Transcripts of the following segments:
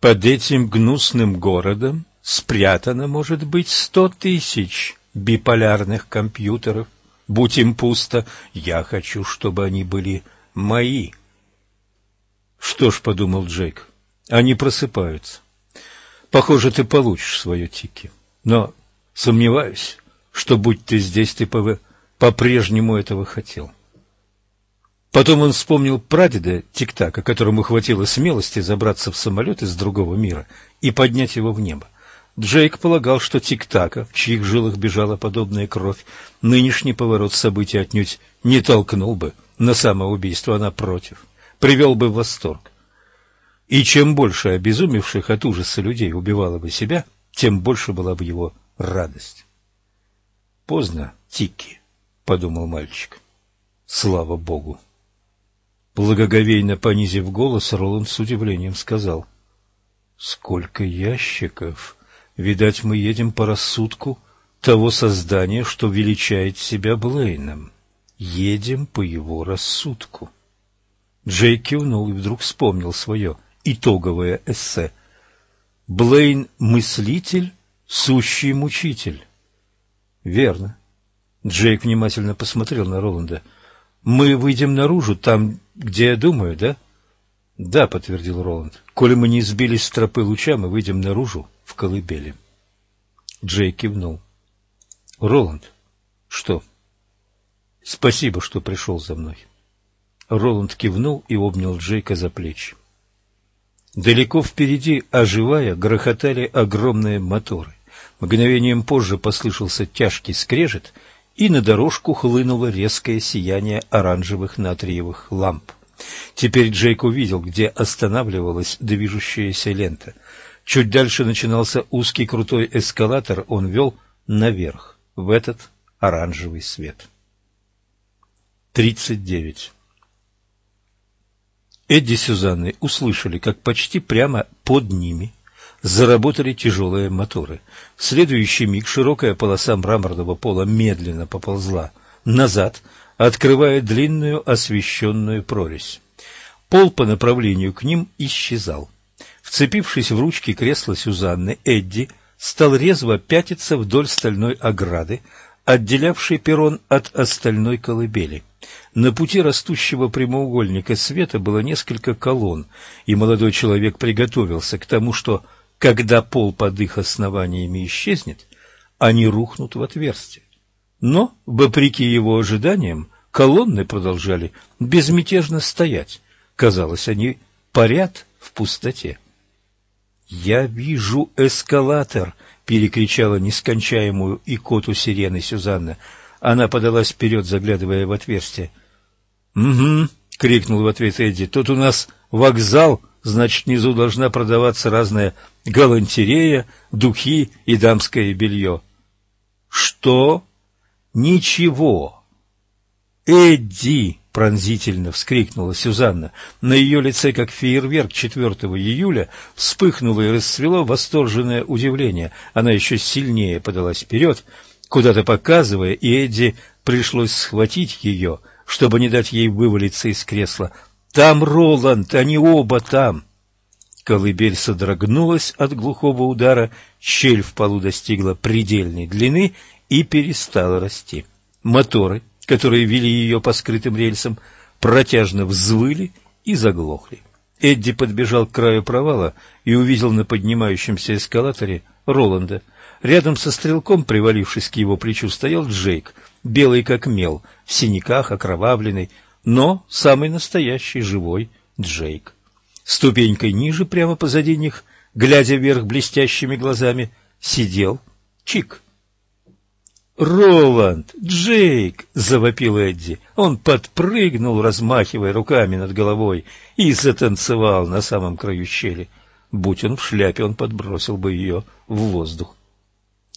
Под этим гнусным городом спрятано, может быть, сто тысяч биполярных компьютеров. Будь им пусто, я хочу, чтобы они были мои. Что ж, — подумал Джейк, — они просыпаются. Похоже, ты получишь свое тики. Но сомневаюсь, что, будь ты здесь, ты по-прежнему этого хотел. Потом он вспомнил прадеда Тик-Така, которому хватило смелости забраться в самолет из другого мира и поднять его в небо. Джейк полагал, что Тик-Така, в чьих жилах бежала подобная кровь, нынешний поворот событий отнюдь не толкнул бы на самоубийство, а напротив, привел бы в восторг. И чем больше обезумевших от ужаса людей убивало бы себя, тем больше была бы его радость. «Поздно, Тики», — подумал мальчик. «Слава Богу!» Благоговейно понизив голос, Роланд с удивлением сказал. «Сколько ящиков! Видать, мы едем по рассудку того создания, что величает себя Блейном. Едем по его рассудку». Джей кивнул и вдруг вспомнил свое итоговое эссе. «Блейн — мыслитель, сущий мучитель». «Верно». Джейк внимательно посмотрел на Роланда. «Мы выйдем наружу, там, где я думаю, да?» «Да», — подтвердил Роланд. «Коли мы не сбились с тропы луча, мы выйдем наружу в колыбели». Джей кивнул. «Роланд». «Что?» «Спасибо, что пришел за мной». Роланд кивнул и обнял Джейка за плечи. Далеко впереди, оживая, грохотали огромные моторы. Мгновением позже послышался тяжкий скрежет, и на дорожку хлынуло резкое сияние оранжевых натриевых ламп. Теперь Джейк увидел, где останавливалась движущаяся лента. Чуть дальше начинался узкий крутой эскалатор, он вел наверх, в этот оранжевый свет. Тридцать девять. Эдди с Сюзанной услышали, как почти прямо под ними заработали тяжелые моторы. В следующий миг широкая полоса мраморного пола медленно поползла назад, открывая длинную освещенную прорезь. Пол по направлению к ним исчезал. Вцепившись в ручки кресла Сюзанны, Эдди стал резво пятиться вдоль стальной ограды, отделявшей перрон от остальной колыбели. На пути растущего прямоугольника света было несколько колонн, и молодой человек приготовился к тому, что, когда пол под их основаниями исчезнет, они рухнут в отверстие. Но, вопреки его ожиданиям, колонны продолжали безмятежно стоять. Казалось, они парят в пустоте. «Я вижу эскалатор!» — перекричала нескончаемую икоту сирены Сюзанна. Она подалась вперед, заглядывая в отверстие. «Угу», — крикнул в ответ Эдди, — «тут у нас вокзал, значит, внизу должна продаваться разная галантерея, духи и дамское белье». «Что?» «Ничего». «Эдди!» — пронзительно вскрикнула Сюзанна. На ее лице, как фейерверк 4 июля, вспыхнуло и расцвело восторженное удивление. Она еще сильнее подалась вперед, куда-то показывая, и Эдди пришлось схватить ее — чтобы не дать ей вывалиться из кресла. «Там Роланд, они оба там!» Колыбель содрогнулась от глухого удара, щель в полу достигла предельной длины и перестала расти. Моторы, которые вели ее по скрытым рельсам, протяжно взвыли и заглохли. Эдди подбежал к краю провала и увидел на поднимающемся эскалаторе Роланда. Рядом со стрелком, привалившись к его плечу, стоял Джейк — белый как мел, в синяках, окровавленный, но самый настоящий живой Джейк. Ступенькой ниже, прямо позади них, глядя вверх блестящими глазами, сидел Чик. «Роланд! Джейк!» — завопил Эдди. Он подпрыгнул, размахивая руками над головой, и затанцевал на самом краю щели. Будь он в шляпе, он подбросил бы ее в воздух.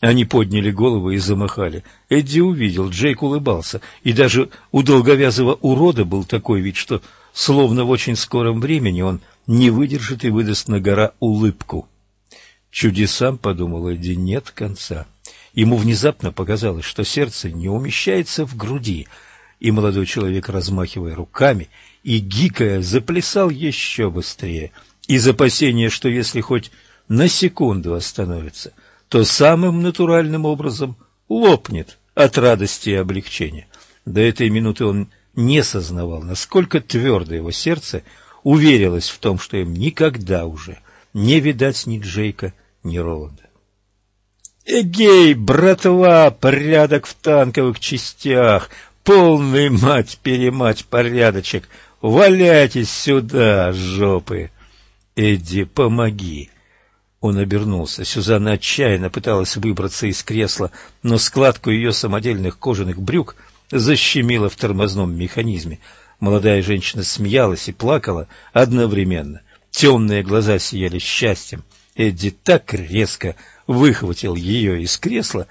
Они подняли головы и замахали. Эдди увидел, Джейк улыбался, и даже у долговязого урода был такой вид, что словно в очень скором времени он не выдержит и выдаст на гора улыбку. Чудесам, подумал Эдди, нет конца. Ему внезапно показалось, что сердце не умещается в груди, и молодой человек, размахивая руками и гикая, заплясал еще быстрее. из опасения, что если хоть на секунду остановится, то самым натуральным образом лопнет от радости и облегчения. До этой минуты он не сознавал, насколько твердо его сердце уверилось в том, что им никогда уже не видать ни Джейка, ни Роланда. «Эгей, братва, порядок в танковых частях, полный мать-перемать порядочек, валяйтесь сюда, жопы!» «Эдди, помоги!» Он обернулся. Сюзанна отчаянно пыталась выбраться из кресла, но складку ее самодельных кожаных брюк защемило в тормозном механизме. Молодая женщина смеялась и плакала одновременно. Темные глаза сияли счастьем. Эдди так резко выхватил ее из кресла,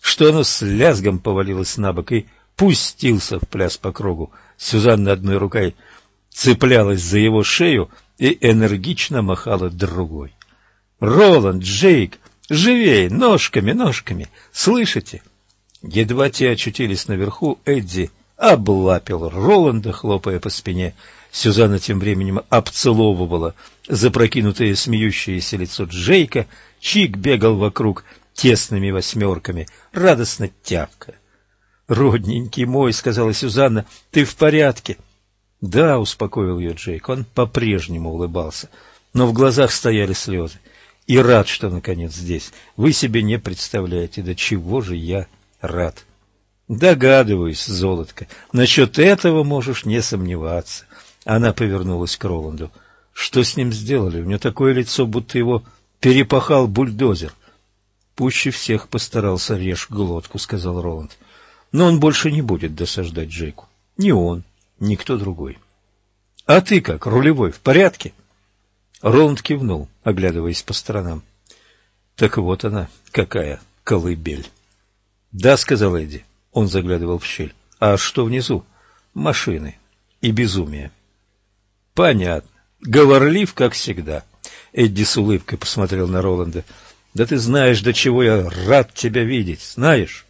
что оно с лязгом повалилось на бок и пустился в пляс по кругу. Сюзанна одной рукой цеплялась за его шею и энергично махала другой. «Роланд, Джейк, живей, ножками, ножками! Слышите?» Едва те очутились наверху, Эдди облапил Роланда, хлопая по спине. Сюзанна тем временем обцеловывала запрокинутое смеющееся лицо Джейка, Чик бегал вокруг тесными восьмерками, радостно тявка. «Родненький мой», — сказала Сюзанна, — «ты в порядке?» «Да», — успокоил ее Джейк, он по-прежнему улыбался, но в глазах стояли слезы. «И рад, что, наконец, здесь. Вы себе не представляете, до чего же я рад». «Догадываюсь, золотко, насчет этого можешь не сомневаться». Она повернулась к Роланду. «Что с ним сделали? У него такое лицо, будто его перепахал бульдозер. Пуще всех постарался режь глотку, сказал Роланд. Но он больше не будет досаждать Джейку. Ни он, ни кто другой. А ты как, рулевой, в порядке? Роланд кивнул, оглядываясь по сторонам. Так вот она, какая колыбель. Да, сказал Эдди. Он заглядывал в щель. А что внизу? Машины и безумие. Понятно. Говорлив, как всегда. — Эдди с улыбкой посмотрел на Роланда. «Да ты знаешь, до чего я рад тебя видеть, знаешь?»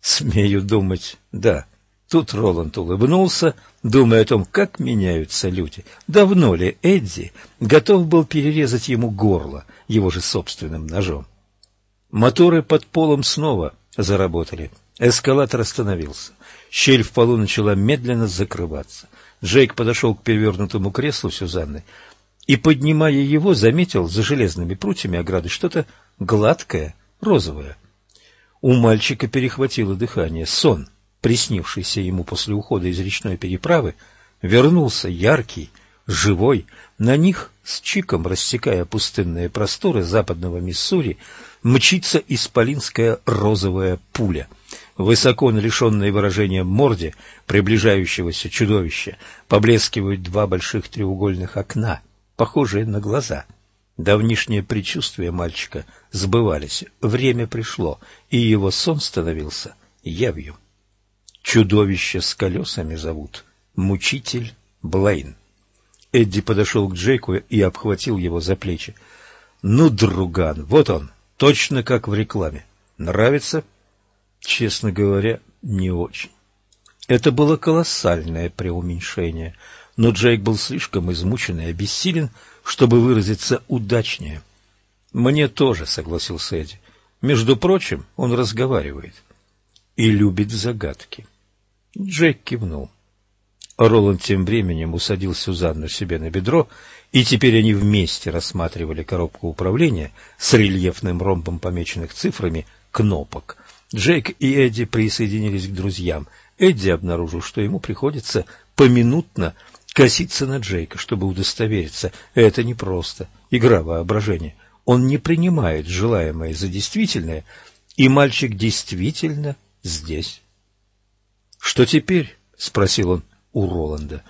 «Смею думать, да». Тут Роланд улыбнулся, думая о том, как меняются люди. Давно ли Эдди готов был перерезать ему горло его же собственным ножом? Моторы под полом снова заработали. Эскалатор остановился. Щель в полу начала медленно закрываться. Джейк подошел к перевернутому креслу Сюзанны и, поднимая его, заметил за железными прутьями ограды что-то гладкое, розовое. У мальчика перехватило дыхание. Сон, приснившийся ему после ухода из речной переправы, вернулся яркий, живой. На них, с чиком рассекая пустынные просторы западного Миссури, мчится исполинская розовая пуля. Высоко на лишенной выражения морде приближающегося чудовища поблескивают два больших треугольных окна — похожие на глаза. Давнишние предчувствия мальчика сбывались, время пришло, и его сон становился явью. Чудовище с колесами зовут Мучитель Блейн. Эдди подошел к Джейку и обхватил его за плечи. «Ну, друган, вот он, точно как в рекламе. Нравится?» «Честно говоря, не очень». Это было колоссальное преуменьшение — но Джейк был слишком измучен и обессилен, чтобы выразиться удачнее. «Мне тоже», — согласился Эдди. «Между прочим, он разговаривает и любит загадки». Джейк кивнул. Роланд тем временем усадил Сюзанну себе на бедро, и теперь они вместе рассматривали коробку управления с рельефным ромбом помеченных цифрами кнопок. Джейк и Эдди присоединились к друзьям. Эдди обнаружил, что ему приходится поминутно коситься на Джейка, чтобы удостовериться. Это непросто. Игра воображения. Он не принимает желаемое за действительное, и мальчик действительно здесь. «Что теперь?» — спросил он у Роланда.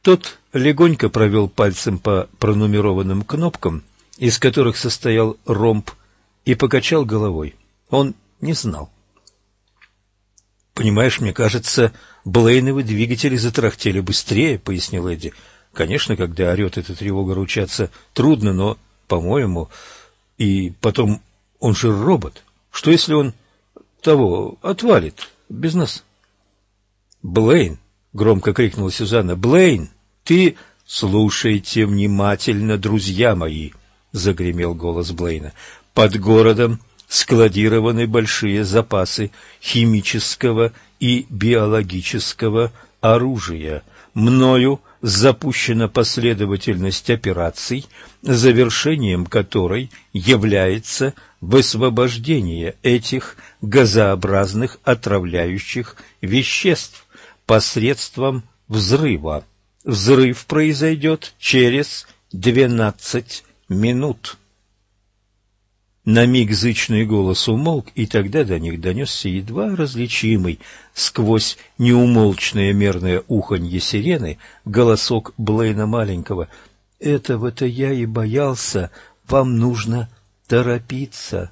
Тот легонько провел пальцем по пронумерованным кнопкам, из которых состоял ромб, и покачал головой. Он не знал. «Понимаешь, мне кажется, Блейновы двигатели затрахтели быстрее, — пояснил Эдди. Конечно, когда орет эта тревога, ручаться трудно, но, по-моему... И потом, он же робот. Что, если он того отвалит без нас? — Блейн! — громко крикнула Сюзанна. — Блейн! Ты... «Слушайте внимательно, друзья мои», — загремел голос Блейна. «Под городом складированы большие запасы химического и биологического оружия. Мною запущена последовательность операций, завершением которой является высвобождение этих газообразных отравляющих веществ посредством взрыва. Взрыв произойдет через двенадцать минут. На миг зычный голос умолк, и тогда до них донесся едва различимый сквозь неумолчное мерное уханье сирены голосок Блейна Маленького. «Этого-то я и боялся. Вам нужно торопиться».